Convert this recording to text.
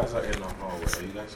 guys are in the hallway. Are you guys